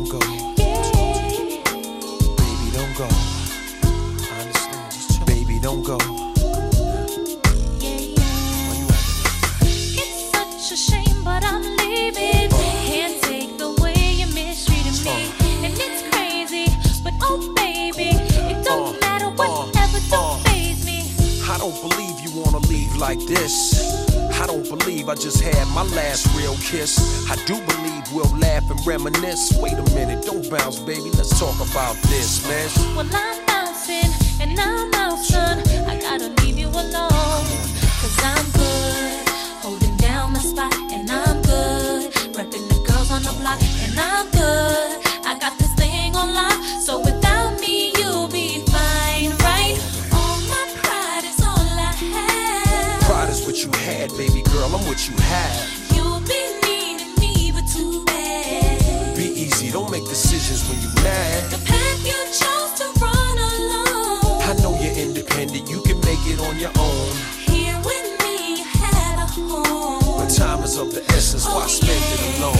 don't go. Baby, don't go. I understand. Baby, don't go. Why you acting It's such a shame, but I'm leaving. Can't take the way you mistreated me, and it's crazy. But oh baby, it don't Uh, matter uh, whatever, uh. don't faze me. I don't believe you wanna leave like this. Don't believe I just had my last real kiss. I do believe we'll laugh and reminisce. Wait a minute, don't bounce, baby. Let's talk about this, man. Well, I'm bouncing and I'm son. I gotta leave you alone. Cause I'm good, what baby girl. I'm what you have. You'll be needing me, but too bad. Be easy, don't make decisions when you're mad. The path you chose to run alone. I know you're independent, you can make it on your own. Here with me, you had a home. But time is of the essence, why oh, spend it alone,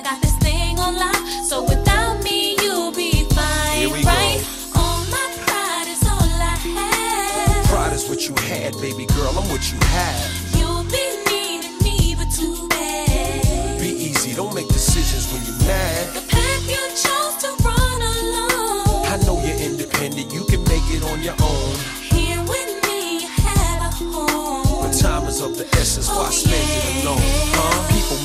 I got this thing on lock. So without me, you'll be fine. Here we go. All my pride is all I have. Pride is what you had, baby girl, I'm what you have. You'll be needing me, but too bad. Be easy, don't make decisions when you're mad. The path you chose to run alone. I know you're independent, you can make it on your own. Here with me, you had a home. Time is of the essence, why oh,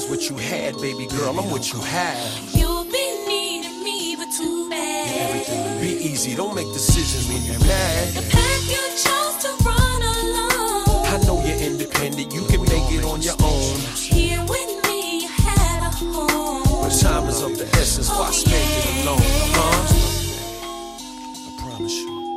was what you had, baby girl. I'm what you have. You'll be needing me, but too bad. Yeah, everything will be easy. Don't make decisions when you're mad. The path you chose to run alone. I know you're independent. You can make it on your own. Here with me, you had a home. But time is of the essence. Why oh, spend it alone? Huh? I promise you.